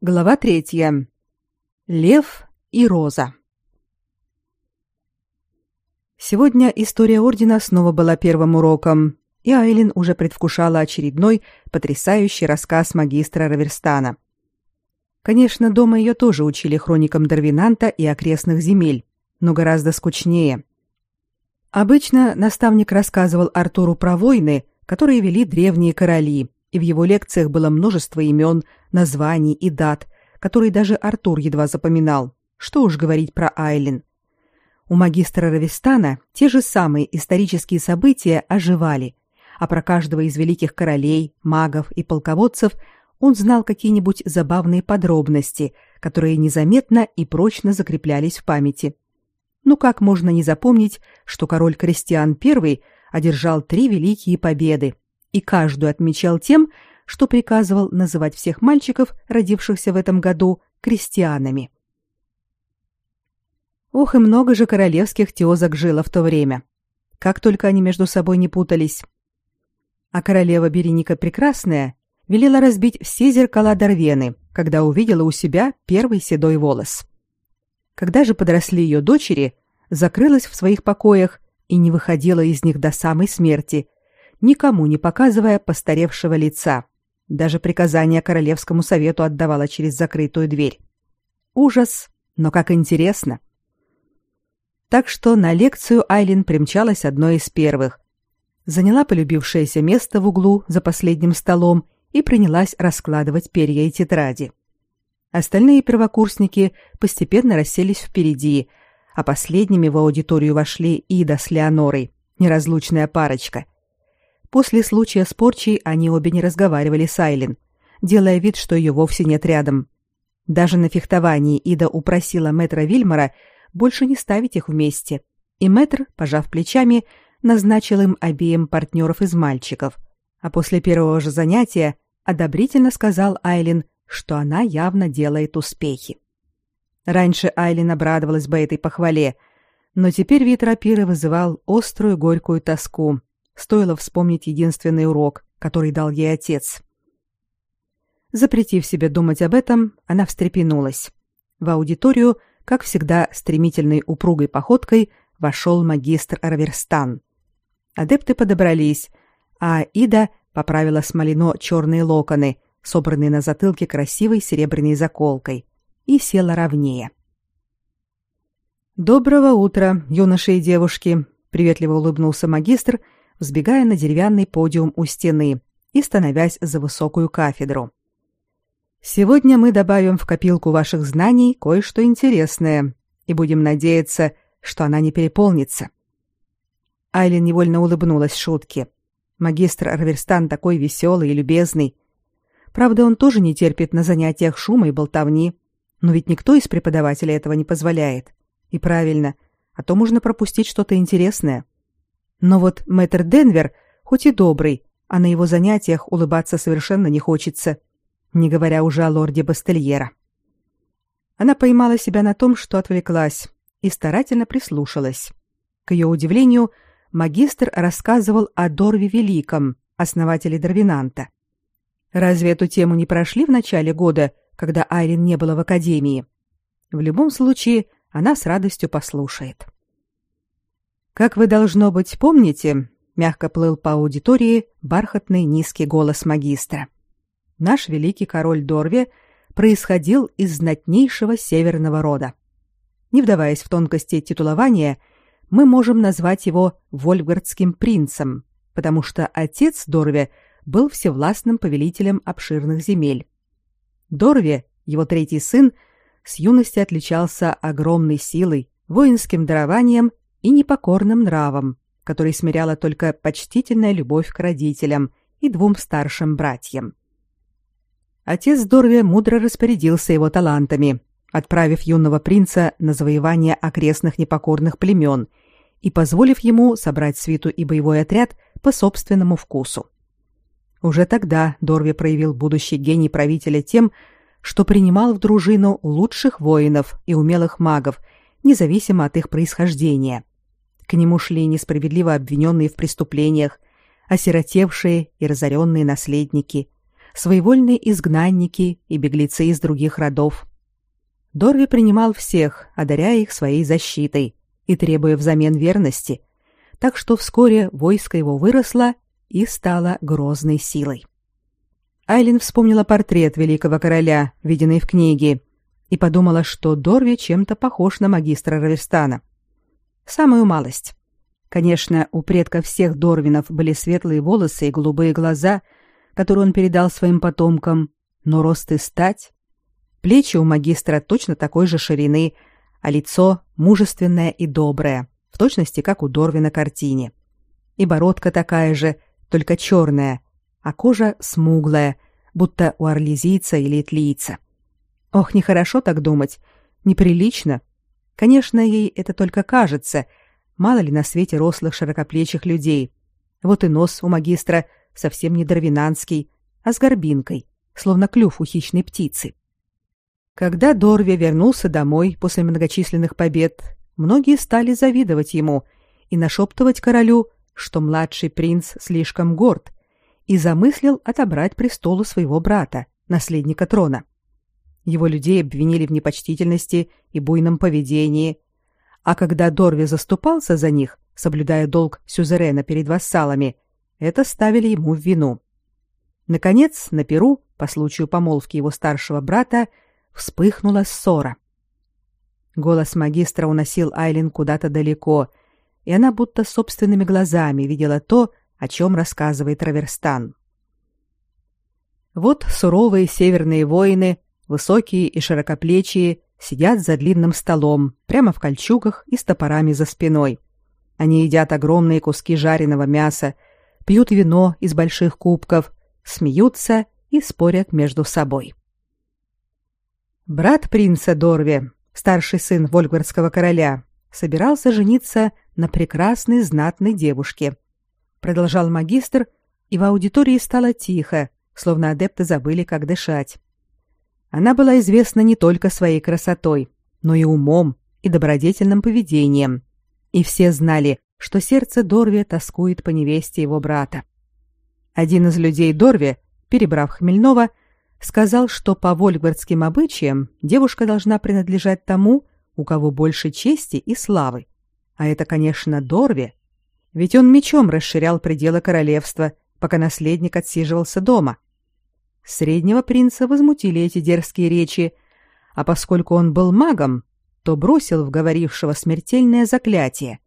Глава третья. Лев и Роза. Сегодня история ордена снова была первым уроком, и Айлин уже предвкушала очередной потрясающий рассказ магистра Раверстана. Конечно, дома ее тоже учили хроникам Дарвинанта и окрестных земель, но гораздо скучнее. Обычно наставник рассказывал Артуру про войны, которые вели древние короли, и в его лекциях было множество имен, названий и дат, которые даже Артур едва запоминал. Что уж говорить про Айлин. У магистра Равистана те же самые исторические события оживали, а про каждого из великих королей, магов и полководцев он знал какие-нибудь забавные подробности, которые незаметно и прочно закреплялись в памяти. Ну как можно не запомнить, что король Кристиан I одержал три великие победы, и каждую отмечал тем, что приказывал называть всех мальчиков, родившихся в этом году, крестьянами. Ох, и много же королевских тёзок жило в то время. Как только они между собой не путались. А королева Береника Прекрасная велела разбить все зеркала Дарвены, когда увидела у себя первый седой волос. Когда же подросли ее дочери, закрылась в своих покоях и не выходила из них до самой смерти, никому не показывая постаревшего лица. Даже приказания королевскому совету отдавала через закрытую дверь. Ужас, но как интересно. Так что на лекцию Айлин примчалась одной из первых. Заняла полюбившееся место в углу за последним столом и принялась раскладывать перья и тетради. Остальные первокурсники постепенно расселись впереди, а последними в аудиторию вошли Ида с Леонорой, неразлучная парочка — После случая с порчей они обе не разговаривали с Айлин, делая вид, что ее вовсе нет рядом. Даже на фехтовании Ида упросила мэтра Вильмара больше не ставить их вместе, и мэтр, пожав плечами, назначил им обеим партнеров из мальчиков, а после первого же занятия одобрительно сказал Айлин, что она явно делает успехи. Раньше Айлин обрадовалась бы этой похвале, но теперь вид рапиры вызывал острую горькую тоску, Стоило вспомнить единственный урок, который дал ей отец. Запретив себе думать об этом, она встрепенулась. В аудиторию, как всегда, стремительной упругой походкой вошел магистр Арверстан. Адепты подобрались, а Ида поправила смолено черные локоны, собранные на затылке красивой серебряной заколкой, и села ровнее. «Доброго утра, юноши и девушки!» — приветливо улыбнулся магистр — взбегая на деревянный подиум у стены и становясь за высокую кафедру. Сегодня мы добавим в копилку ваших знаний кое-что интересное и будем надеяться, что она не переполнится. Айлин невольно улыбнулась шутке. Магистр Арверстан такой веселый и любезный. Правда, он тоже не терпит на занятиях шума и болтовни, но ведь никто из преподавателей этого не позволяет. И правильно, а то можно пропустить что-то интересное. — но вот мэтр Денвер, хоть и добрый, а на его занятиях улыбаться совершенно не хочется, не говоря уже о лорде Бастельера. Она поймала себя на том, что отвлеклась, и старательно прислушалась. К ее удивлению, магистр рассказывал о Дорве Великом, основателе Дарвинанта. Разве эту тему не прошли в начале года, когда Айрин не была в академии? В любом случае, она с радостью послушает. Как вы должно быть помните, мягко плыл по аудитории бархатный низкий голос магистра. Наш великий король Дорве происходил из знатнейшего северного рода. Не вдаваясь в тонкости титулования, мы можем назвать его Вольфгардским принцем, потому что отец Дорве был всевластным повелителем обширных земель. Дорве, его третий сын, с юности отличался огромной силой, воинским дарованием и непокорным нравом, который смиряла только почтительная любовь к родителям и двум старшим братьям. Отец Дорве мудро распорядился его талантами, отправив юного принца на завоевание окрестных непокорных племен и позволив ему собрать свиту и боевой отряд по собственному вкусу. Уже тогда Дорве проявил будущий гений правителя тем, что принимал в дружину лучших воинов и умелых магов, независимо от их происхождения. К нему шли несправедливо обвиненные в преступлениях, осиротевшие и разоренные наследники, своевольные изгнанники и беглецы из других родов. Дорви принимал всех, одаряя их своей защитой и требуя взамен верности, так что вскоре войско его выросло и стало грозной силой. Айлин вспомнила портрет великого короля, виденный в книге, и подумала, что Дорви чем-то похож на магистра Раверстана. Самую малость. Конечно, у предков всех Дорвинов были светлые волосы и голубые глаза, которые он передал своим потомкам, но рост и стать... Плечи у магистра точно такой же ширины, а лицо мужественное и доброе, в точности, как у Дорви на картине. И бородка такая же, только черная, а кожа смуглая, будто у орлезийца или итлийца. Ох, нехорошо так думать, неприлично. Конечно, ей это только кажется. Мало ли на свете рослых широкоплечих людей. Вот и нос у магистра совсем не дарвинанский, а с горбинкой, словно клюв у хищной птицы. Когда Дорви вернулся домой после многочисленных побед, многие стали завидовать ему и нашептывать королю, что младший принц слишком горд и замыслил отобрать престол у своего брата, наследника трона. Его людей обвинили в непочтительности и буйном поведении, а когда Дорви заступался за них, соблюдая долг сюзерена перед вассалами, это ставили ему в вину. Наконец, на Перу, по случаю помолвки его старшего брата, вспыхнула ссора. Голос магистра уносил Айлин куда-то далеко, и она будто собственными глазами видела то, о чем рассказывает Раверстан. Вот суровые северные воины высокие и широкоплечие, сидят за длинным столом, прямо в кольчугах и с топорами за спиной. Они едят огромные куски жареного мяса, пьют вино из больших кубков, смеются и спорят между собой. Брат принца Дорви, старший сын Вольгвардского короля, собирался жениться на прекрасной знатной девушке. Продолжал магистр, и в аудитории стало тихо, словно адепты забыли, как дышать. Она была известна не только своей красотой, но и умом и добродетельным поведением. И все знали, что сердце Дорви тоскует по невесте его брата. Один из людей Дорви, перебрав Хмельнова, сказал, что по вольгвардским обычаям девушка должна принадлежать тому, у кого больше чести и славы. А это, конечно, Дорви, ведь он мечом расширял пределы королевства, пока наследник отсиживался дома. Среднего принца возмутили эти дерзкие речи, а поскольку он был магом, то бросил в говорившего смертельное заклятие,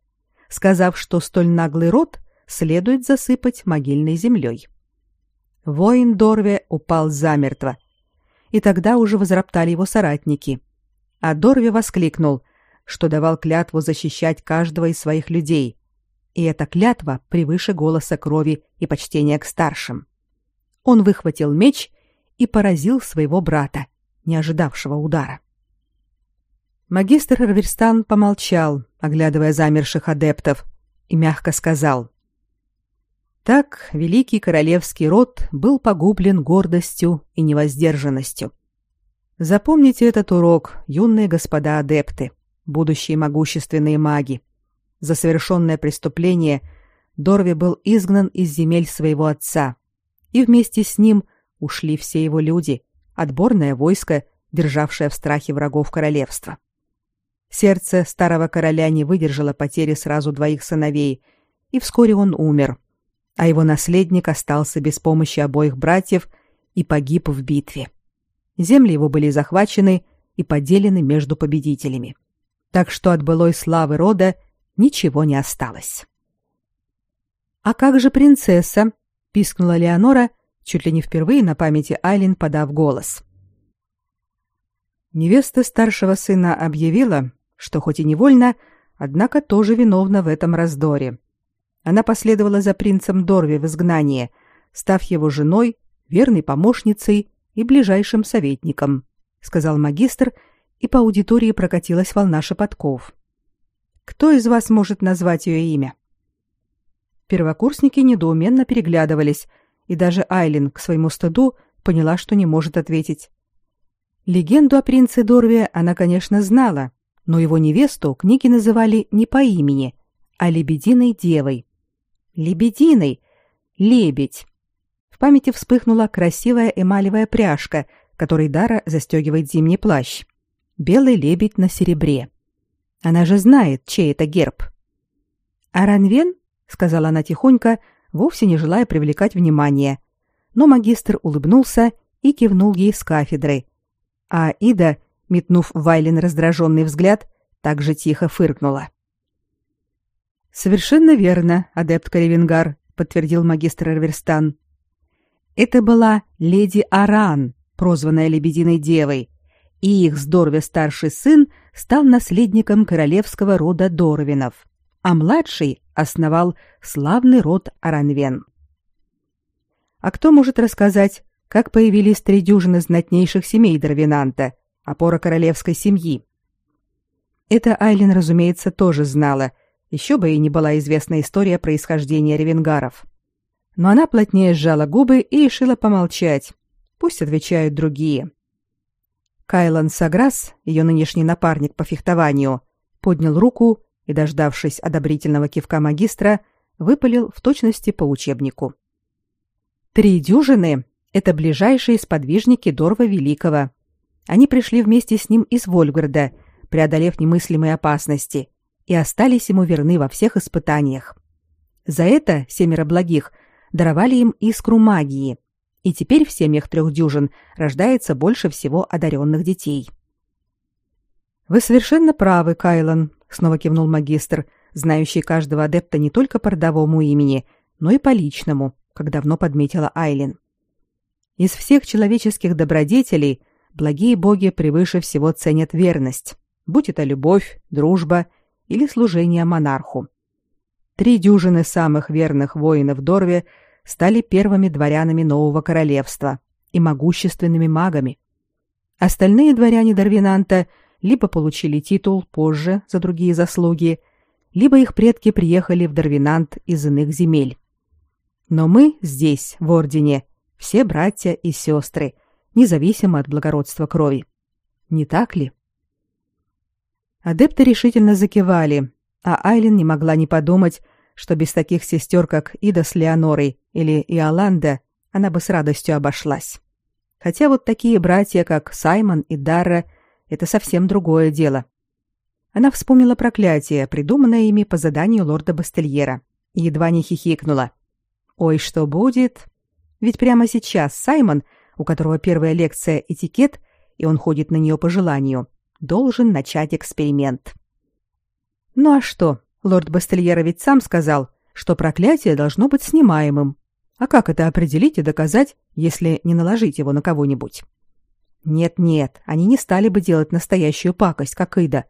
сказав, что столь наглый род следует засыпать могильной землей. Воин Дорве упал замертво, и тогда уже возроптали его соратники. А Дорве воскликнул, что давал клятву защищать каждого из своих людей, и эта клятва превыше голоса крови и почтения к старшим он выхватил меч и поразил своего брата, не ожидавшего удара. Магистр Раверстан помолчал, оглядывая замерших адептов, и мягко сказал: Так великий королевский род был погублен гордостью и невоздержанностью. Запомните этот урок, юные господа адепты, будущие могущественные маги. За совершенное преступление Дорви был изгнан из земель своего отца, и вместе с ним ушли все его люди, отборное войско, державшее в страхе врагов королевства. Сердце старого короля не выдержало потери сразу двоих сыновей, и вскоре он умер, а его наследник остался без помощи обоих братьев и погиб в битве. Земли его были захвачены и поделены между победителями. Так что от былой славы рода ничего не осталось. А как же принцесса? Пискнула Леонора, чуть ли не впервые на памяти Айлин подав голос. Невеста старшего сына объявила, что хоть и невольно, однако тоже виновна в этом раздоре. Она последовала за принцем Дорви в изгнание, став его женой, верной помощницей и ближайшим советником, сказал магистр, и по аудитории прокатилась волна шепотков. Кто из вас может назвать ее имя? Первокурсники недоуменно переглядывались, и даже Айлин к своему стыду поняла, что не может ответить. Легенду о принце Дорве она, конечно, знала, но его невесту книги называли не по имени, а Лебединой девой. Лебединой, лебедь. В памяти вспыхнула красивая эмалевая пряжка, которой Дара застегивает зимний плащ. Белый лебедь на серебре. Она же знает, чей это герб. «Аранвен?» — сказала она тихонько, вовсе не желая привлекать внимание. Но магистр улыбнулся и кивнул ей с кафедры. А Ида, метнув Вайлен раздраженный взгляд, также тихо фыркнула. «Совершенно верно, адепт Каревенгар», — подтвердил магистр Эрверстан. Это была леди Аран, прозванная Лебединой Девой, и их с Дорве старший сын стал наследником королевского рода Дорвинов, а младший основал славный род Аранвен. А кто может рассказать, как появились три дюжины знатнейших семей Дорвинанта, опора королевской семьи? Это Айлин, разумеется, тоже знала, еще бы и не была известна история происхождения ревенгаров но она плотнее сжала губы и решила помолчать. Пусть отвечают другие. Кайлан Саграс, ее нынешний напарник по фехтованию, поднял руку и, дождавшись одобрительного кивка магистра, выпалил в точности по учебнику. Три дюжины — это ближайшие сподвижники Дорва Великого. Они пришли вместе с ним из Вольграда, преодолев немыслимые опасности, и остались ему верны во всех испытаниях. За это семеро благих даровали им искру магии, и теперь в семьях трех дюжин рождается больше всего одаренных детей. «Вы совершенно правы, Кайлан», — снова кивнул магистр, знающий каждого адепта не только по родовому имени, но и по личному, как давно подметила Айлин. Из всех человеческих добродетелей благие боги превыше всего ценят верность, будь это любовь, дружба или служение монарху. Три дюжины самых верных воинов Дорве стали первыми дворянами нового королевства и могущественными магами. Остальные дворяне Дарвинанта либо получили титул позже за другие заслуги, либо их предки приехали в Дарвинант из иных земель. Но мы здесь, в Ордене, все братья и сестры, независимо от благородства крови. Не так ли? Адепты решительно закивали, а Айлин не могла не подумать, что без таких сестер, как Ида с Леонорой или Иоланда, она бы с радостью обошлась. Хотя вот такие братья, как Саймон и Дарра, это совсем другое дело. Она вспомнила проклятие, придуманное ими по заданию лорда Бастельера, и едва не хихикнула. Ой, что будет? Ведь прямо сейчас Саймон, у которого первая лекция этикет, и он ходит на нее по желанию, должен начать эксперимент. Ну а что? Лорд Бастельера ведь сам сказал, что проклятие должно быть снимаемым. А как это определить и доказать, если не наложить его на кого-нибудь? Нет-нет, они не стали бы делать настоящую пакость, как Ида.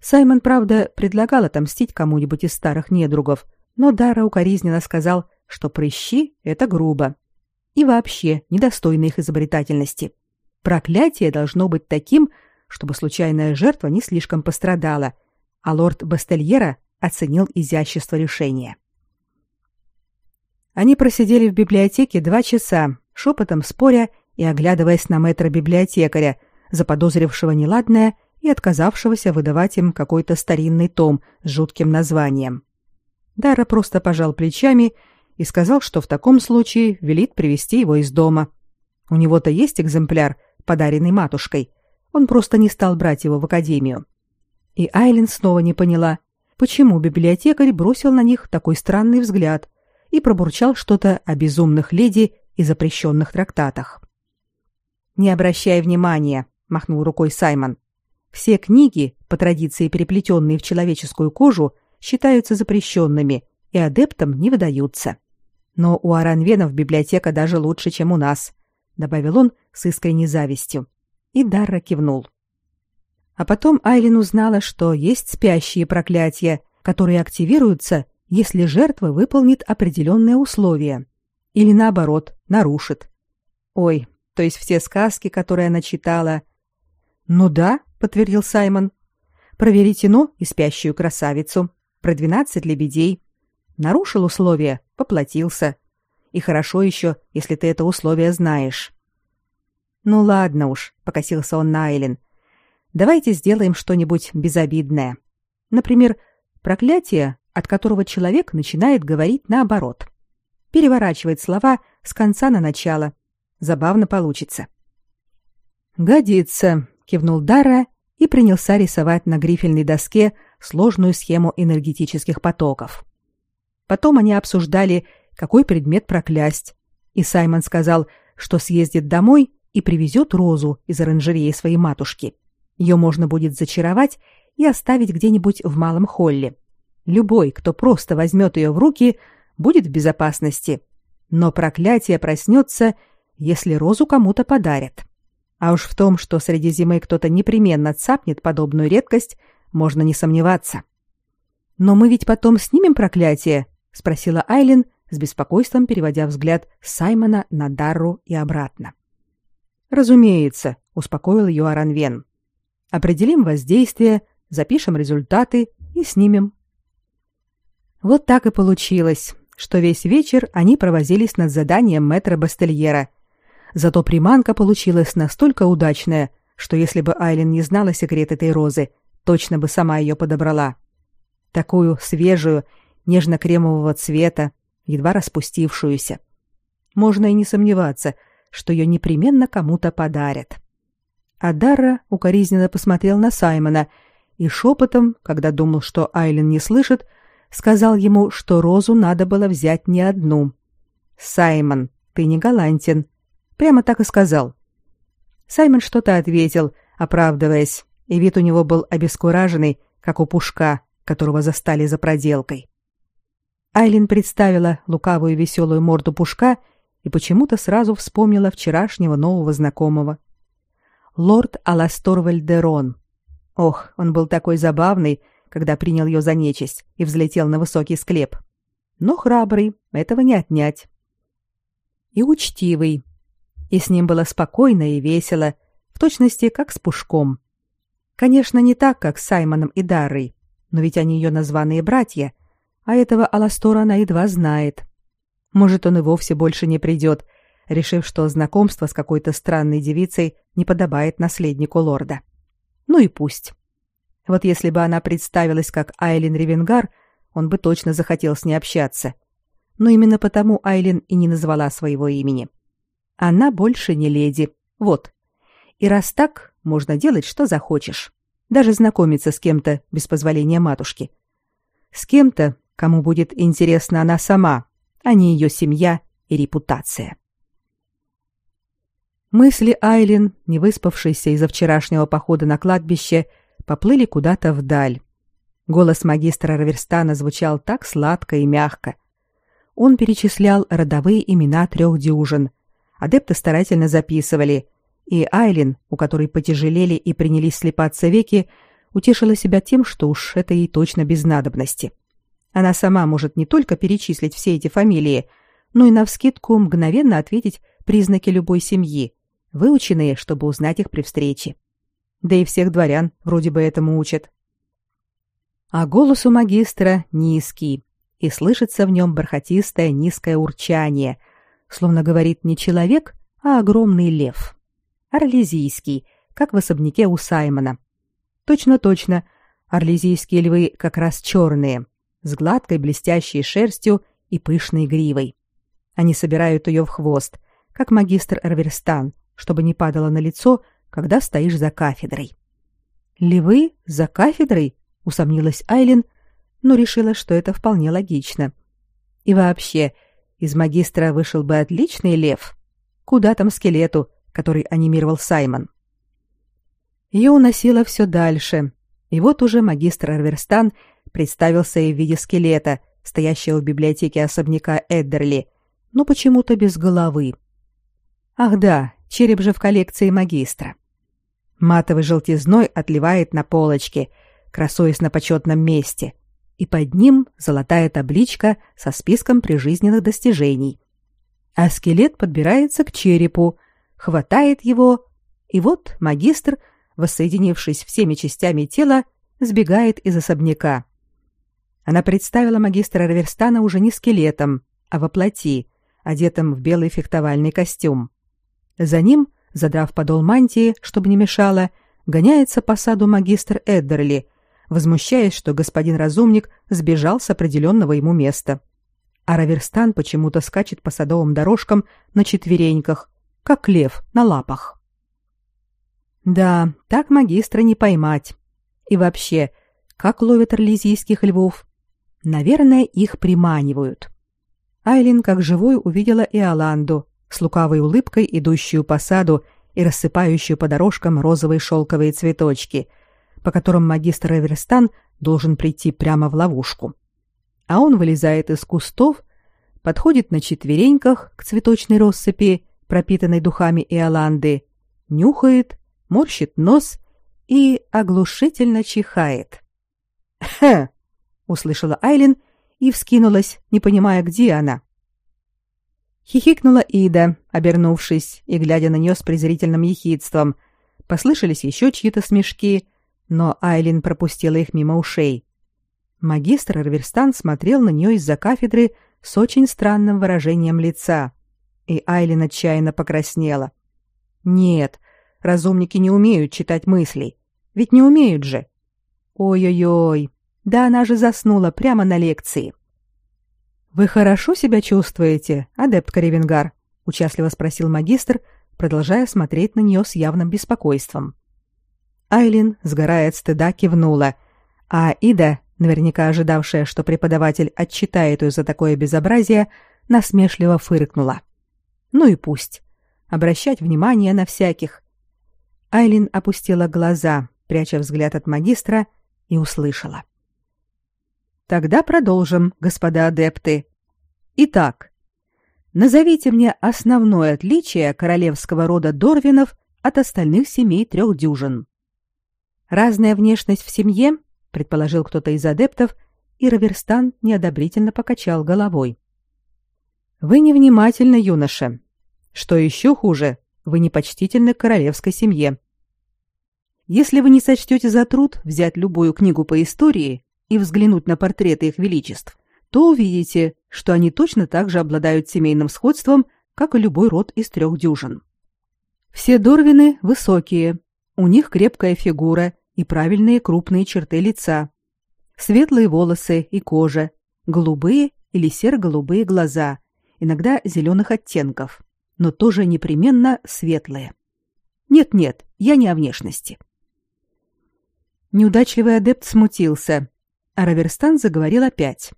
Саймон, правда, предлагал отомстить кому-нибудь из старых недругов, но Дара укоризненно сказал, что прыщи — это грубо. И вообще недостойно их изобретательности. Проклятие должно быть таким, чтобы случайная жертва не слишком пострадала, а лорд Бастельера оценил изящество решения. Они просидели в библиотеке два часа, шепотом споря и оглядываясь на мэтра-библиотекаря, заподозрившего неладное и отказавшегося выдавать им какой-то старинный том с жутким названием. Дара просто пожал плечами и сказал, что в таком случае велит привезти его из дома. У него-то есть экземпляр, подаренный матушкой. Он просто не стал брать его в академию. И Айлин снова не поняла, почему библиотекарь бросил на них такой странный взгляд и пробурчал что-то о безумных леди и запрещенных трактатах. «Не обращай внимания», — махнул рукой Саймон. «Все книги, по традиции переплетенные в человеческую кожу, считаются запрещенными и адептам не выдаются. Но у Аранвенов библиотека даже лучше, чем у нас», — добавил он с искренней завистью. И Дарра кивнул. А потом Айлин узнала, что есть спящие проклятия, которые активируются, если жертва выполнит определенные условия. Или наоборот, нарушит. Ой, то есть все сказки, которые она читала. Ну да, подтвердил Саймон. Про Веретено и спящую красавицу, про двенадцать лебедей. Нарушил условия, поплатился. И хорошо еще, если ты это условие знаешь. Ну ладно уж, покосился он на Айлин. Давайте сделаем что-нибудь безобидное. Например, проклятие, от которого человек начинает говорить наоборот. переворачивать слова с конца на начало. Забавно получится. Годится, кивнул Дара и принялся рисовать на грифельной доске сложную схему энергетических потоков. Потом они обсуждали, какой предмет проклясть, и Саймон сказал, что съездит домой и привезет розу из оранжереи своей матушки. Ее можно будет зачаровать и оставить где-нибудь в малом холле. Любой, кто просто возьмет ее в руки, будет в безопасности. Но проклятие проснется, если розу кому-то подарят. А уж в том, что среди зимы кто-то непременно цапнет подобную редкость, можно не сомневаться. Но мы ведь потом снимем проклятие, спросила Айлин, с беспокойством переводя взгляд с Саймона на Дарру и обратно. Разумеется, успокоил ее Аранвен. Определим воздействие, запишем результаты и снимем. Вот так и получилось, что весь вечер они провозились над заданием мэтра Бастельера. Зато приманка получилась настолько удачная, что если бы Айлин не знала секрет этой розы, точно бы сама ее подобрала. Такую свежую, нежно-кремового цвета, едва распустившуюся. Можно и не сомневаться, что ее непременно кому-то подарят. А Дарра укоризненно посмотрел на Саймона и шепотом, когда думал, что Айлин не слышит, сказал ему, что розу надо было взять не одну. «Саймон, ты не галантен». Прямо так и сказал. Саймон что-то ответил, оправдываясь, и вид у него был обескураженный, как у пушка, которого застали за проделкой. Айлин представила лукавую веселую морду пушка и почему-то сразу вспомнила вчерашнего нового знакомого. Лорд Аластор Вальдерон. Ох, он был такой забавный, когда принял ее за нечисть и взлетел на высокий склеп. Но храбрый, этого не отнять. И учтивый. И с ним было спокойно и весело, в точности как с Пушком. Конечно, не так, как с Саймоном и Дарой, но ведь они ее названные братья, а этого Аластора она едва знает. Может, он и вовсе больше не придет, решив, что знакомство с какой-то странной девицей не подобает наследнику лорда. Ну и пусть. Вот если бы она представилась как Айлин Ревенгар, он бы точно захотел с ней общаться. Но именно потому Айлин и не назвала своего имени. Она больше не леди. Вот. И раз так, можно делать, что захочешь. Даже знакомиться с кем-то без позволения матушки. С кем-то, кому будет интересна она сама, а не ее семья и репутация. Мысли Айлин, не выспавшейся из-за вчерашнего похода на кладбище, поплыли куда-то вдаль. Голос магистра Раверстана звучал так сладко и мягко. Он перечислял родовые имена трех дюжин. Адепты старательно записывали, и Айлин, у которой потяжелели и принялись слепаться веки, утешила себя тем, что уж это ей точно без надобности. Она сама может не только перечислить все эти фамилии, но и навскидку мгновенно ответить признаки любой семьи, выученные, чтобы узнать их при встрече. Да и всех дворян вроде бы этому учат. А голос у магистра низкий, и слышится в нем бархатистое низкое урчание, словно говорит не человек, а огромный лев орлезийский, как в особняке у Саймона. Точно-точно, орлезийские львы как раз черные, с гладкой блестящей шерстью и пышной гривой. Они собирают ее в хвост, как магистр Эрверстан, чтобы не падало на лицо, когда стоишь за кафедрой. «Львы за кафедрой?» — усомнилась Айлин, но решила, что это вполне логично. И вообще, из магистра вышел бы отличный лев. Куда там скелету, который анимировал Саймон. Ее уносило все дальше, и вот уже магистр Арверстан представился и в виде скелета, стоящего в библиотеке особняка Эддерли, но почему-то без головы. Ах да, череп же в коллекции магистра. Матовый желтизной отливает на полочке, красуясь на почетном месте, и под ним золотая табличка со списком прижизненных достижений. А скелет подбирается к черепу, хватает его, и вот магистр, воссоединившись всеми частями тела, сбегает из особняка. Она представила магистра Раверстана уже не скелетом, а во плоти, одетым в белый фехтовальный костюм. За ним, задрав подол мантии, чтобы не мешало, гоняется по саду магистр Эддерли, возмущаясь, что господин разумник сбежал с определенного ему места. а Раверстан почему-то скачет по садовым дорожкам на четвереньках, как лев на лапах. Да, так магистра не поймать. И вообще, как ловят орлезийских львов? Наверное, их приманивают. Айлин как живой увидела и Аланду с лукавой улыбкой, идущую по саду и рассыпающую по дорожкам розовые шелковые цветочки, по которым магистр Эверстан должен прийти прямо в ловушку. А он вылезает из кустов, подходит на четвереньках к цветочной россыпи, пропитанной духами Иоланды, нюхает, морщит нос и оглушительно чихает. «Хе!» — услышала Айлин и вскинулась, не понимая, где она. Хихикнула Ида, обернувшись и глядя на нее с презрительным ехидством. Послышались еще чьи-то смешки, но Айлин пропустила их мимо ушей. Магистр Арверстан смотрел на нее из-за кафедры с очень странным выражением лица, и Айлин отчаянно покраснела. Нет, разумники не умеют читать мыслей. Ведь не умеют же. Ой-ой-ой. Да она же заснула прямо на лекции. Вы хорошо себя чувствуете, адепт Каревенгар? участливо спросил магистр, продолжая смотреть на нее с явным беспокойством. Айлин, сгорая от стыда, кивнула, а Ида, наверняка ожидавшая, что преподаватель отчитает ее за такое безобразие, насмешливо фыркнула. Ну и пусть. Обращать внимание на всяких. Айлин опустила глаза, пряча взгляд от магистра, и услышала. Тогда продолжим, господа адепты. Итак, назовите мне основное отличие королевского рода Дорвинов от остальных семей трех дюжин. Разная внешность в семье, предположил кто-то из адептов, и Раверстан неодобрительно покачал головой. Вы невнимательны, юноша. Что еще хуже, вы непочтительны к королевской семье. Если вы не сочтете за труд взять любую книгу по истории и взглянуть на портреты их величеств, то увидите, что они точно так же обладают семейным сходством, как и любой род из трех дюжин. Все Дорвины высокие, у них крепкая фигура и правильные крупные черты лица, светлые волосы и кожа, голубые или серо-голубые глаза, иногда зеленых оттенков, но тоже непременно светлые. Нет-нет, я не о внешности. Неудачливый адепт смутился, а Раверстан заговорил опять.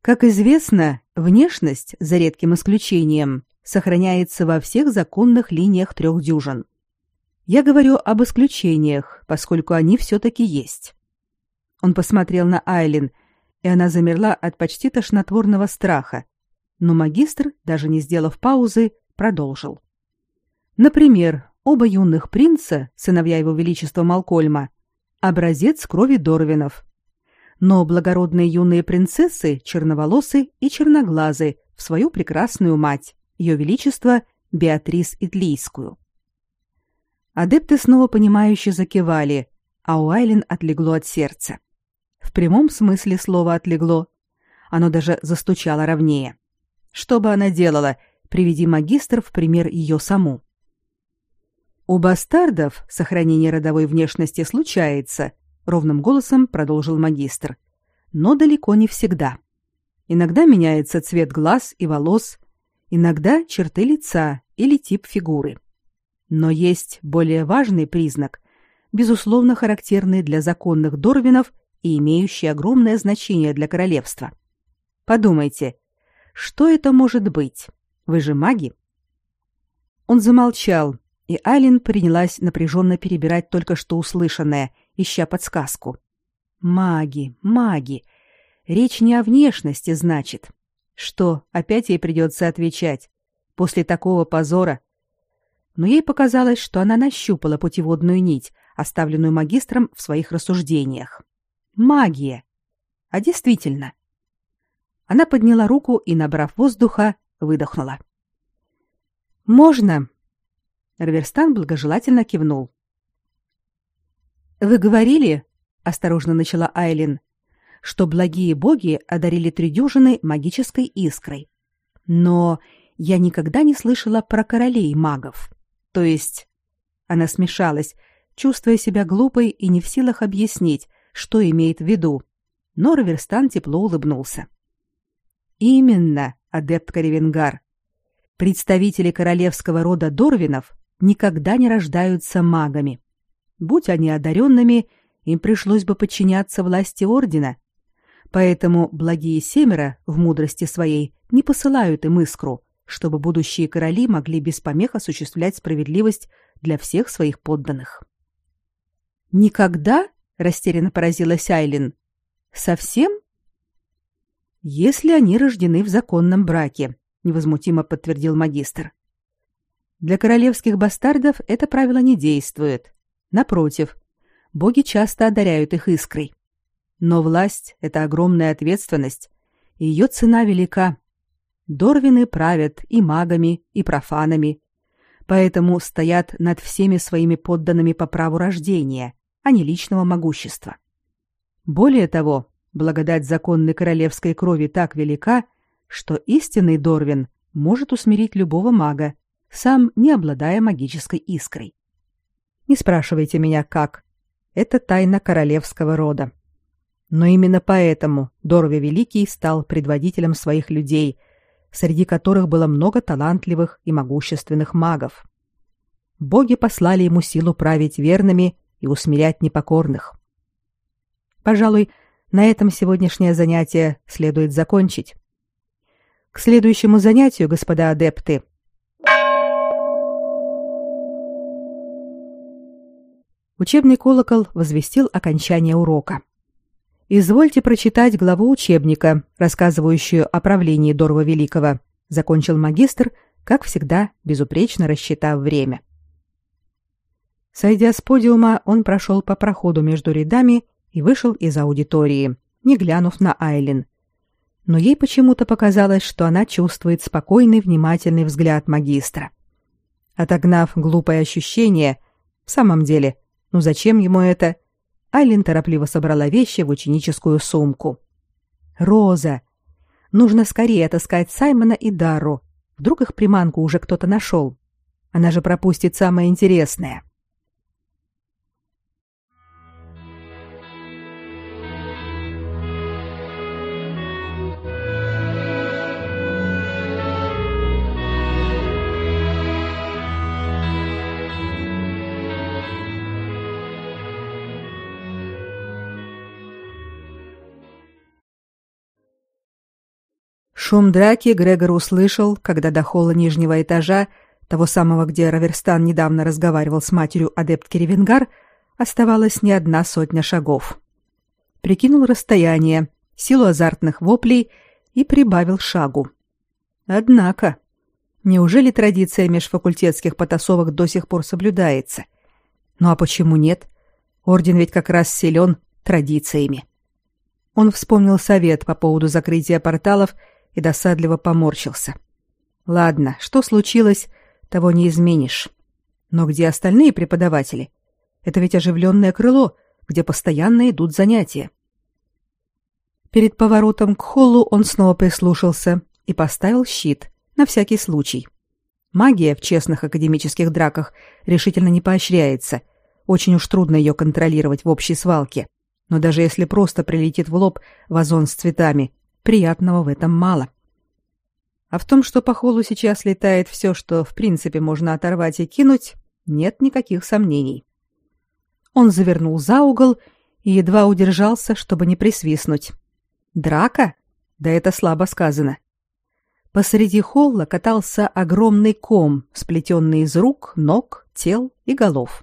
Как известно, внешность, за редким исключением, сохраняется во всех законных линиях трех дюжин. Я говорю об исключениях, поскольку они все-таки есть. Он посмотрел на Айлин, и она замерла от почти тошнотворного страха, но магистр, даже не сделав паузы, продолжил. Например, оба юных принца, сыновья его величества Малкольма, образец крови Дорвинов. Но благородные юные принцессы черноволосы и черноглазы в свою прекрасную мать, ее величество Беатрис Итлийскую. Адепты снова понимающе закивали, а у Айлин отлегло от сердца. В прямом смысле слова отлегло. Оно даже застучало ровнее. Что бы она делала, приведи магистр в пример ее саму. У бастардов сохранение родовой внешности случается, ровным голосом продолжил магистр. Но далеко не всегда. Иногда меняется цвет глаз и волос, иногда черты лица или тип фигуры. Но есть более важный признак, безусловно характерный для законных дорвинов и имеющий огромное значение для королевства. Подумайте, что это может быть? Вы же маги? Он замолчал, и Айлин принялась напряженно перебирать только что услышанное, ища подсказку. Маги, маги. Речь не о внешности, значит. Что, опять ей придется отвечать? После такого позора? Но ей показалось, что она нащупала путеводную нить, оставленную магистром в своих рассуждениях. Магия. А действительно. Она подняла руку и, набрав воздуха, выдохнула. «Можно», Раверстан благожелательно кивнул. Вы говорили, осторожно начала Айлин, что благие боги одарили тридюжины магической искрой. Но я никогда не слышала про королей магов. То есть она смешалась, чувствуя себя глупой и не в силах объяснить, что имеет в виду. Но Раверстан тепло улыбнулся. Именно, адепт Каревенгар. Представители королевского рода Дорвинов никогда не рождаются магами. Будь они одаренными, им пришлось бы подчиняться власти ордена. Поэтому благие семеро в мудрости своей не посылают им искру, чтобы будущие короли могли без помех осуществлять справедливость для всех своих подданных. Никогда? растерянно поразилась Айлин. Совсем? Если они рождены в законном браке, невозмутимо подтвердил магистр. Для королевских бастардов это правило не действует. Напротив, боги часто одаряют их искрой. Но власть это огромная ответственность, и ее цена велика. Дорвины правят и магами, и профанами, поэтому стоят над всеми своими подданными по праву рождения, а не личного могущества. Более того, благодать законной королевской крови так велика, что истинный Дорвин может усмирить любого мага, сам не обладая магической искрой. Не спрашивайте меня как. Это тайна королевского рода. Но именно поэтому Дорве Великий стал предводителем своих людей, среди которых было много талантливых и могущественных магов. Боги послали ему силу править верными и усмирять непокорных. Пожалуй, на этом сегодняшнее занятие следует закончить. К следующему занятию, господа адепты. Учебный колокол возвестил окончание урока. Извольте прочитать главу учебника, рассказывающую о правлении Дорва Великого, закончил магистр, как всегда, безупречно рассчитав время. Сойдя с подиума, он прошел по проходу между рядами и вышел из аудитории, не глянув на Айлин. Но ей почему-то показалось, что она чувствует спокойный, внимательный взгляд магистра. Отогнав глупое ощущение, в самом деле, ну зачем ему это, Айлин торопливо собрала вещи в ученическую сумку. Роза. Нужно скорее отыскать Саймона и Дару. Вдруг их приманку уже кто-то нашел. Она же пропустит самое интересное. Шум драки Грегор услышал, когда до холла нижнего этажа, того самого, где Раверстан недавно разговаривал с матерью адептки Ревенгар, оставалось не одна сотня шагов. Прикинул расстояние, силу азартных воплей и прибавил шагу. Однако, неужели традиция межфакультетских потасовок до сих пор соблюдается? Ну а почему нет? Орден ведь как раз силен традициями. Он вспомнил совет по поводу закрытия порталов и досадливо поморщился. Ладно, что случилось, того не изменишь. Но где остальные преподаватели? Это ведь оживленное крыло, где постоянно идут занятия. Перед поворотом к холлу он снова прислушался и поставил щит на всякий случай. Магия в честных академических драках решительно не поощряется. Очень уж трудно ее контролировать в общей свалке. Но даже если просто прилетит в лоб вазон с цветами, Приятного в этом мало. А в том, что по холу сейчас летает все, что в принципе можно оторвать и кинуть, нет никаких сомнений. Он завернул за угол и едва удержался, чтобы не присвистнуть. Драка? Да это слабо сказано. Посреди холла катался огромный ком, сплетенный из рук, ног, тел и голов.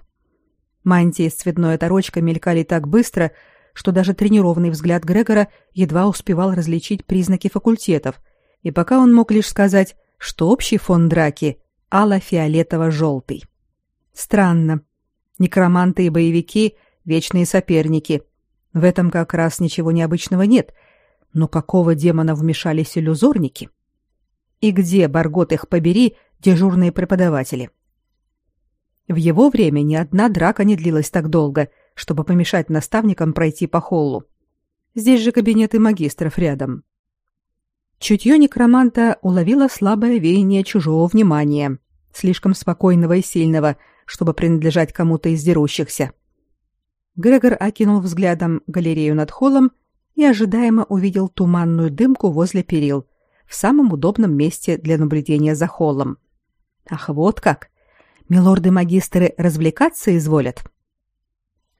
Мантии с цветной оторочкой мелькали так быстро, что даже тренированный взгляд Грегора едва успевал различить признаки факультетов, и пока он мог лишь сказать, что общий фон драки ало-фиолетово-желтый. Странно. Некроманты и боевики — вечные соперники. В этом как раз ничего необычного нет. Но какого демона вмешались иллюзорники? И где, Баргот их побери, дежурные преподаватели? В его время ни одна драка не длилась так долго — чтобы помешать наставникам пройти по холлу. Здесь же кабинеты магистров рядом. Чутье некроманта уловило слабое веяние чужого внимания, слишком спокойного и сильного, чтобы принадлежать кому-то из дерущихся. Грегор окинул взглядом галерею над холлом и ожидаемо увидел туманную дымку возле перил, в самом удобном месте для наблюдения за холлом. Ах, вот как! Милорды-магистры развлекаться изволят.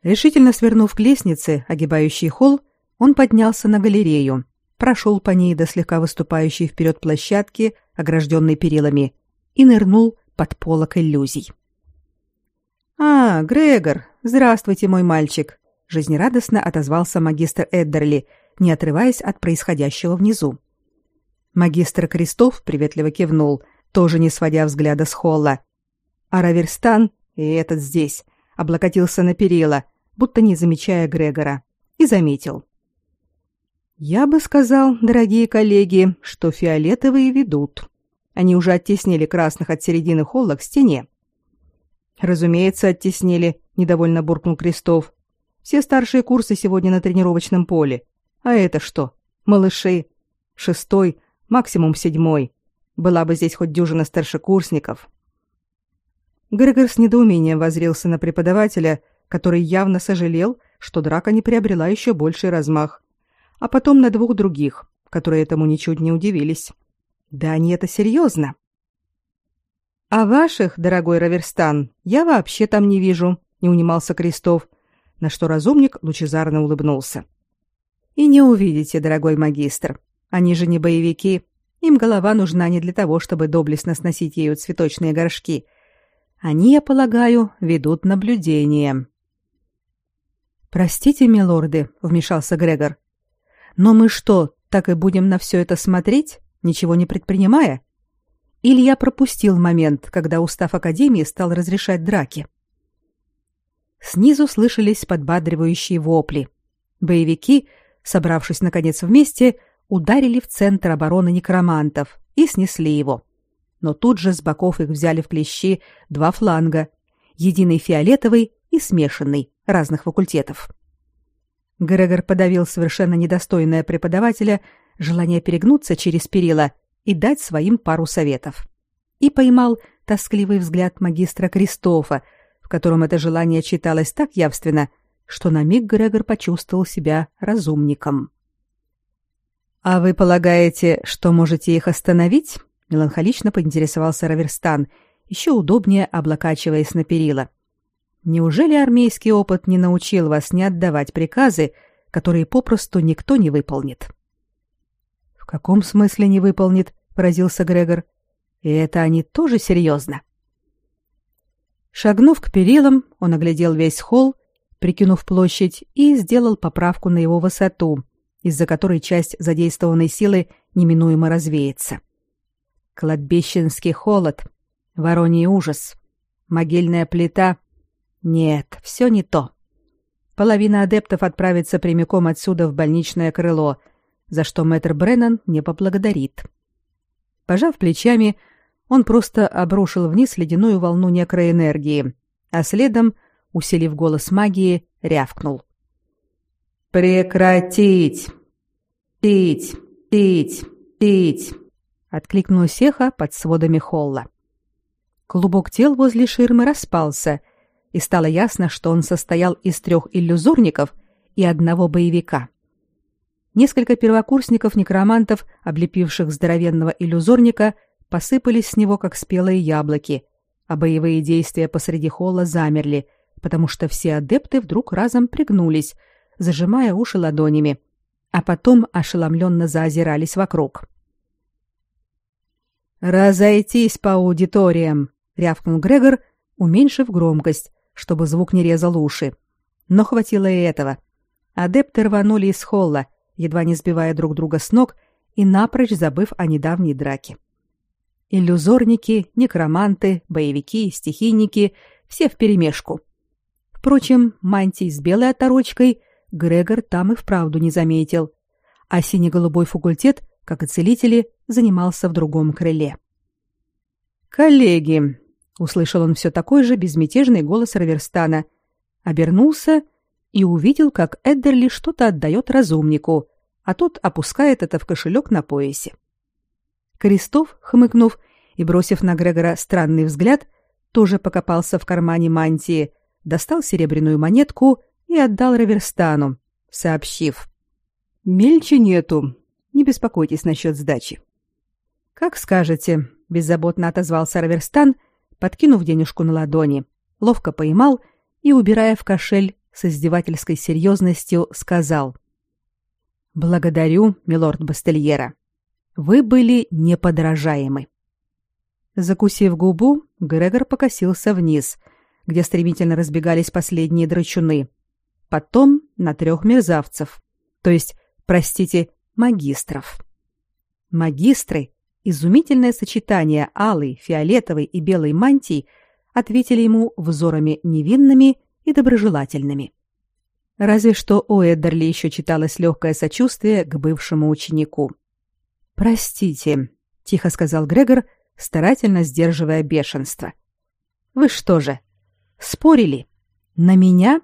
Решительно свернув к лестнице, огибающей холл, он поднялся на галерею, прошел по ней до слегка выступающей вперед площадки, огражденной перилами, и нырнул под полок иллюзий. «А, Грегор, здравствуйте, мой мальчик!» — жизнерадостно отозвался магистр Эддерли, не отрываясь от происходящего внизу. Магистр Крестов приветливо кивнул, тоже не сводя взгляда с холла. А Раверстан, и этот здесь, облокотился на перила, будто не замечая Грегора, и заметил. «Я бы сказал, дорогие коллеги, что фиолетовые ведут. Они уже оттеснили красных от середины холла к стене». «Разумеется, оттеснили», — недовольно буркнул Крестов. «Все старшие курсы сегодня на тренировочном поле. А это что? Малыши. Шестой, максимум седьмой. Была бы здесь хоть дюжина старшекурсников». Грегор с недоумением возрился на преподавателя, который явно сожалел, что драка не приобрела еще больший размах, а потом на двух других, которые этому ничуть не удивились. Да они это серьезно. А ваших, дорогой Раверстан, я вообще там не вижу, не унимался Крестов, на что разумник лучезарно улыбнулся. И не увидите, дорогой магистр. Они же не боевики. Им голова нужна не для того, чтобы доблестно сносить ею цветочные горшки. Они, я полагаю, ведут наблюдение. Простите, милорды, вмешался Грегор. Но мы что, так и будем на все это смотреть, ничего не предпринимая? Или я пропустил момент, когда устав академии стал разрешать драки? Снизу слышались подбадривающие вопли. Боевики, собравшись наконец вместе, ударили в центр обороны некромантов и снесли его. Но тут же с боков их взяли в клещи два фланга, единый фиолетовый и смешанный, разных факультетов. Грегор подавил совершенно недостойное преподавателя желание перегнуться через перила и дать своим пару советов. И поймал тоскливый взгляд магистра Кристофа, в котором это желание читалось так явственно, что на миг Грегор почувствовал себя разумником. «А вы полагаете, что можете их остановить?» — меланхолично поинтересовался Раверстан, еще удобнее облокачиваясь на перила. — Неужели армейский опыт не научил вас не отдавать приказы, которые попросту никто не выполнит? В каком смысле не выполнит? поразился Грегор. И это они тоже серьезно. Шагнув к перилам, он оглядел весь холл, прикинув площадь и сделал поправку на его высоту, из-за которой часть задействованной силы неминуемо развеется. Кладбищенский холод, вороний ужас, могильная плита нет, все не то. Половина адептов отправится прямиком отсюда в больничное крыло, за что мэтр Бреннан не поблагодарит. Пожав плечами, он просто обрушил вниз ледяную волну некроэнергии, а следом, усилив голос магии, рявкнул. «Прекратить! Пить! Пить! Пить!» — откликнулось эхо под сводами холла. Клубок тел возле ширмы распался — и стало ясно, что он состоял из трех иллюзорников и одного боевика. Несколько первокурсников-некромантов, облепивших здоровенного иллюзорника, посыпались с него, как спелые яблоки, а боевые действия посреди холла замерли, потому что все адепты вдруг разом пригнулись, зажимая уши ладонями, а потом ошеломленно заозирались вокруг. «Разойтись по аудиториям!» — рявкнул Грегор, уменьшив громкость, чтобы звук не резал уши. Но хватило и этого. Адепты рванули из холла, едва не сбивая друг друга с ног и напрочь забыв о недавней драке. Иллюзорники, некроманты, боевики, стихийники — все вперемешку. Впрочем, мантий с белой оторочкой Грегор там и вправду не заметил, а сине-голубой факультет, как и целители, занимался в другом крыле. «Коллеги, Услышал он все такой же безмятежный голос Раверстана, обернулся и увидел, как Эддерли что-то отдает разумнику, а тот опускает это в кошелек на поясе. Крестов, хмыкнув и бросив на Грегора странный взгляд, тоже покопался в кармане мантии, достал серебряную монетку и отдал Раверстану, сообщив. «Мельче нету. Не беспокойтесь насчет сдачи. Как скажете, беззаботно отозвался Раверстан, подкинув денежку на ладони, ловко поймал и, убирая в кошель, с издевательской серьезностью сказал: "Благодарю, милорд Бастельера. Вы были неподражаемы". Закусив губу, Грегор покосился вниз, где стремительно разбегались последние драчуны. Потом на трех мерзавцев, то есть, простите, магистров. Магистры изумительное сочетание алой, фиолетовой и белой мантий ответили ему взорами невинными и доброжелательными. Разве что у Эддерли еще читалось легкое сочувствие к бывшему ученику. «Простите», — тихо сказал Грегор, старательно сдерживая бешенство. «Вы что же, спорили? На меня?»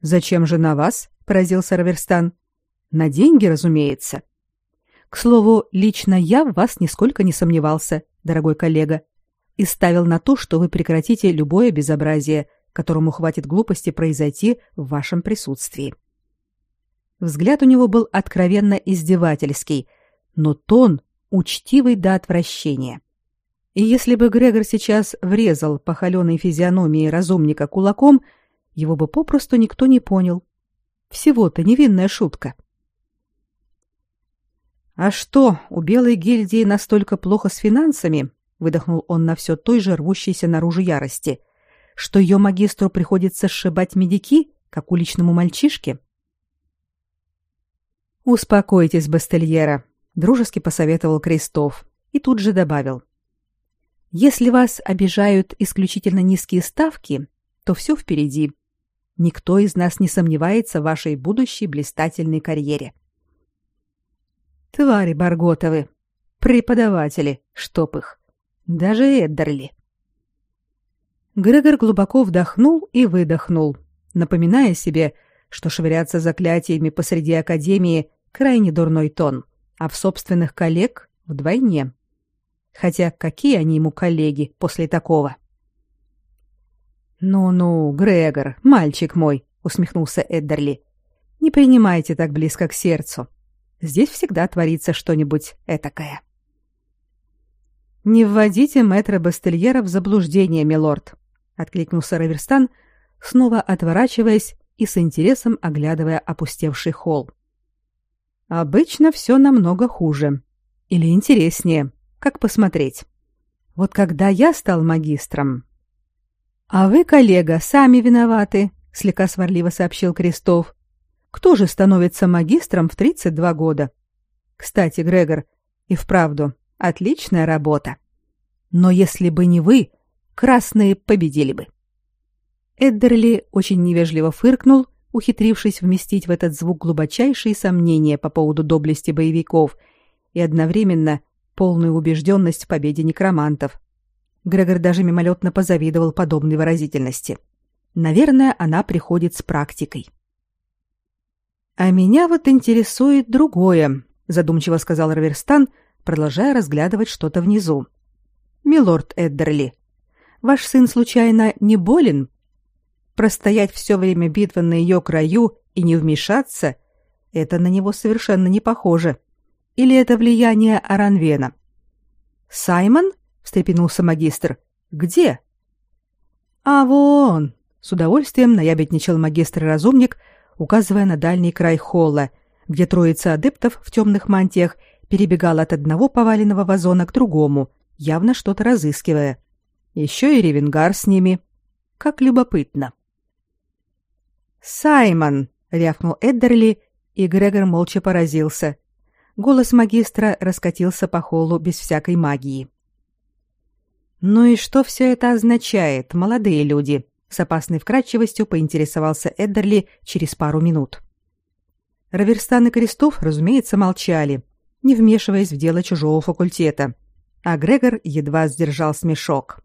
«Зачем же на вас?» — поразился Раверстан. «На деньги, разумеется». К слову, лично я в вас нисколько не сомневался, дорогой коллега, и ставил на то, что вы прекратите любое безобразие, которому хватит глупости произойти в вашем присутствии. Взгляд у него был откровенно издевательский, но тон учтивый до отвращения. И если бы Грегор сейчас врезал по холеной физиономии разумника кулаком, его бы попросту никто не понял. Всего-то невинная шутка. — а что, у белой гильдии настолько плохо с финансами? выдохнул он на все той же рвущейся наружу ярости, что ее магистру приходится сшибать медики, как уличному мальчишке. Успокойтесь, Бастельера, дружески посоветовал Крестов и тут же добавил: Если вас обижают исключительно низкие ставки, то все впереди. Никто из нас не сомневается в вашей будущей блистательной карьере. Твари Барготовы. Преподаватели, чтоб их. Даже Эддерли. Грегор глубоко вдохнул и выдохнул, напоминая себе, что швыряться заклятиями посреди академии крайне дурной тон, а в собственных коллег вдвойне. Хотя какие они ему коллеги после такого? Ну-ну, Грегор, мальчик мой, усмехнулся Эддерли. Не принимайте так близко к сердцу. Здесь всегда творится что-нибудь этакое. Не вводите мэтра Бастельера в заблуждение, милорд, откликнулся Раверстан, снова отворачиваясь и с интересом оглядывая опустевший холл. Обычно все намного хуже или интереснее, как посмотреть. Вот когда я стал магистром. А вы, коллега, сами виноваты, слегка сварливо сообщил Крестов. Кто же становится магистром в 32 года? Кстати, Грегор, и вправду, отличная работа. Но если бы не вы, красные победили бы. Эддерли очень невежливо фыркнул, ухитрившись вместить в этот звук глубочайшие сомнения по поводу доблести боевиков и одновременно полную убежденность в победе некромантов. Грегор даже мимолетно позавидовал подобной выразительности. Наверное, она приходит с практикой. А меня вот интересует другое, задумчиво сказал Раверстан, продолжая разглядывать что-то внизу. Милорд Эддерли, ваш сын случайно не болен? Простоять все время битвы на ее краю и не вмешаться это на него совершенно не похоже. Или это влияние Аранвена? Саймон? встрепенулся магистр. Где? А вон, с удовольствием наябедничал магистр-разумник, указывая на дальний край холла, где троица адептов в темных мантиях перебегала от одного поваленного вазона к другому, явно что-то разыскивая. Еще и Ревенгар с ними. Как любопытно. «Саймон!» — рявкнул Эддерли, и Грегор молча поразился. Голос магистра раскатился по холлу без всякой магии. «Ну и что все это означает, молодые люди?» С опасной вкрадчивостью поинтересовался Эддерли через пару минут. Раверстан и Крестов, разумеется, молчали, не вмешиваясь в дело чужого факультета, а Грегор едва сдержал смешок.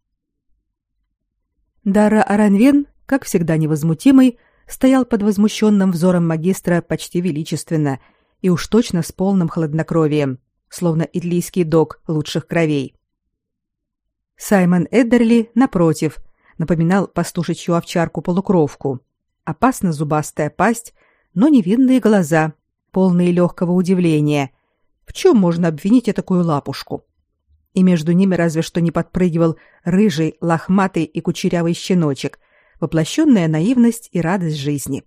Дара Аранвен, как всегда невозмутимый, стоял под возмущенным взором магистра почти величественно и уж точно с полным хладнокровием, словно идлийский дог лучших кровей. Саймон Эддерли, напротив, — напоминал пастушечью овчарку-полукровку. Опасно зубастая пасть, но невинные глаза, полные легкого удивления, В чем можно обвинить такую лапушку? И между ними разве что не подпрыгивал рыжий, лохматый и кучерявый щеночек, воплощенная наивность и радость жизни.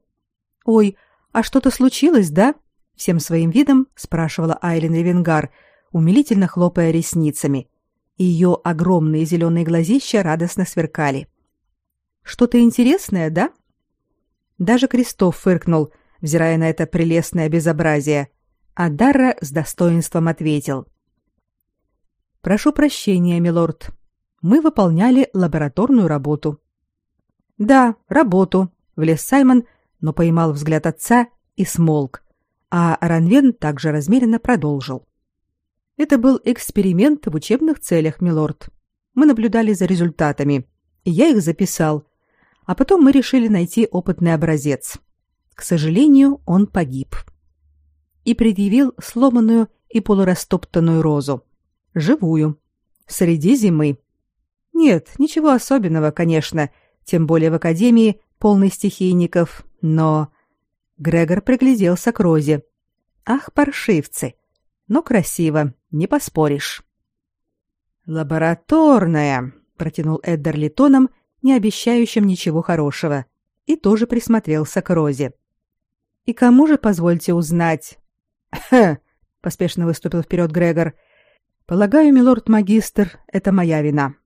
«Ой, а что-то случилось, да?» Всем своим видом спрашивала Айлин Ревенгар, умилительно хлопая ресницами. И ее огромные зеленые глазища радостно сверкали. «Что-то интересное, да?» Даже Кристоф фыркнул, взирая на это прелестное безобразие, а Дарра с достоинством ответил. «Прошу прощения, милорд. Мы выполняли лабораторную работу». «Да, работу», — влез Саймон, но поймал взгляд отца и смолк, а Ранвен также размеренно продолжил. «Это был эксперимент в учебных целях, милорд. Мы наблюдали за результатами, и я их записал, а потом мы решили найти опытный образец. К сожалению, он погиб» и предъявил сломанную и полурастоптанную розу. Живую. Среди зимы. Нет, ничего особенного, конечно, тем более в академии полной стихийников, но Грегор пригляделся к розе. Ах, паршивцы. Но красиво, не поспоришь. Лабораторная, протянул Эддерли тоном, не обещающим ничего хорошего, и тоже присмотрелся к розе. И кому же, позвольте узнать, поспешно выступил вперед Грегор. «Полагаю, милорд-магистр, это моя вина».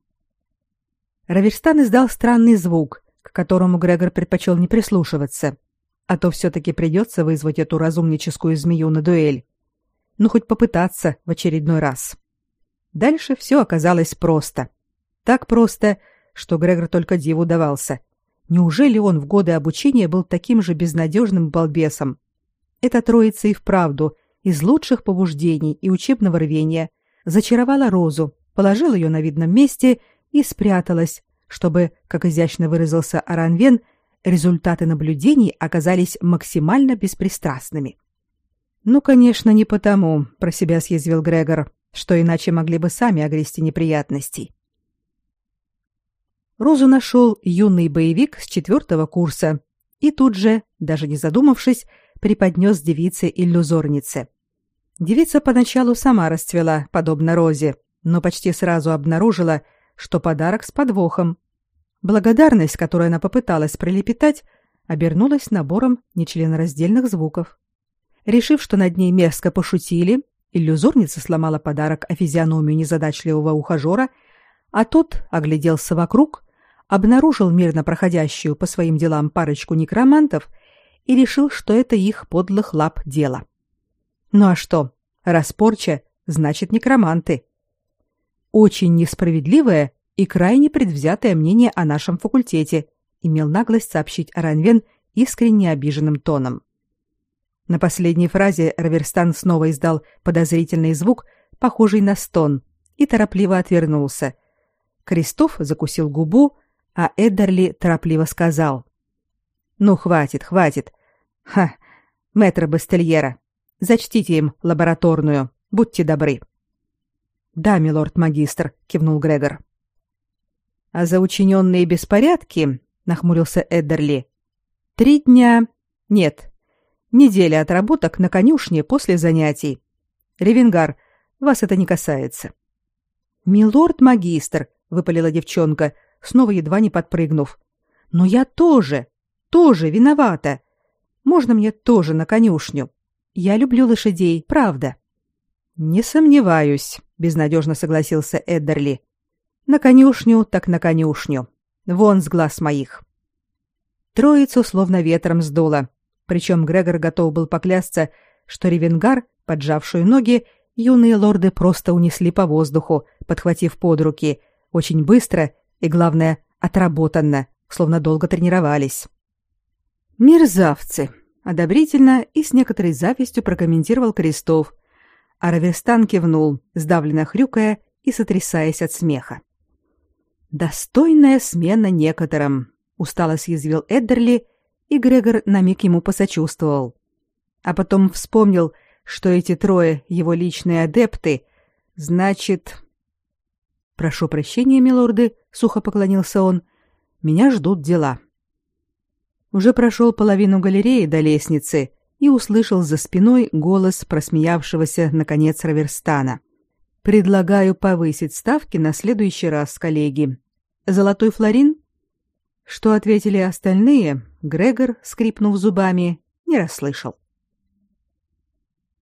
Раверстан издал странный звук, к которому Грегор предпочел не прислушиваться, а то все-таки придется вызвать эту разумническую змею на дуэль. Ну, хоть попытаться в очередной раз. Дальше все оказалось просто. Так просто, что Грегор только диву давался. Неужели он в годы обучения был таким же безнадежным балбесом? Эта троица и вправду из лучших побуждений и учебного рвения зачаровала розу, положила ее на видном месте и спряталась, чтобы, как изящно выразился Аранвен, результаты наблюдений оказались максимально беспристрастными. Ну, конечно, не потому, про себя съязвил Грегор, что иначе могли бы сами огрести неприятностей. Розу нашел юный боевик с четвертого курса и тут же, даже не задумавшись, преподнес девице-иллюзорнице. Девица поначалу сама расцвела, подобно розе, но почти сразу обнаружила, что подарок с подвохом. Благодарность, которую она попыталась пролепетать, обернулась набором нечленораздельных звуков. Решив, что над ней мерзко пошутили, иллюзорница сломала подарок о физиономию незадачливого ухажера, а тот огляделся вокруг, обнаружил мирно проходящую по своим делам парочку некромантов и решил, что это их подлых лап дело. Ну а что? Распорча значит некроманты. Очень несправедливое и крайне предвзятое мнение о нашем факультете, имел наглость сообщить Аранвен искренне обиженным тоном. На последней фразе Раверстан снова издал подозрительный звук, похожий на стон, и торопливо отвернулся. Кристоф закусил губу, а Эддерли торопливо сказал: "Ну хватит, хватит. Ха, мэтр Бастельера, зачтите им лабораторную, будьте добры. Да, милорд-магистр, кивнул Грегор. А за учиненные беспорядки, нахмурился Эддерли. Три дня, нет, неделя отработок на конюшне после занятий. Ревенгар, вас это не касается. Милорд-магистр, выпалила девчонка, снова едва не подпрыгнув. Но я тоже, тоже виновата. Можно мне тоже на конюшню? Я люблю лошадей, правда. Не сомневаюсь, безнадежно согласился Эддерли. На конюшню, так на конюшню. Вон с глаз моих. Троицу словно ветром сдуло. Причем Грегор готов был поклясться, что Ревенгар, поджавшую ноги, юные лорды просто унесли по воздуху, подхватив под руки, очень быстро и, главное, отработанно, словно долго тренировались. «Мерзавцы!» — одобрительно и с некоторой завистью прокомментировал Крестов. А Равестан кивнул, сдавленно хрюкая и сотрясаясь от смеха. «Достойная смена некоторым», — устало съязвил Эддерли, и Грегор на миг ему посочувствовал. А потом вспомнил, что эти трое его личные адепты, значит... «Прошу прощения, милорды», — сухо поклонился он, — «меня ждут дела». Уже прошел половину галереи до лестницы, и услышал за спиной голос просмеявшегося наконец Раверстана. Предлагаю повысить ставки на следующий раз, коллеги. Золотой флорин? Что ответили остальные, Грегор, скрипнув зубами, не расслышал.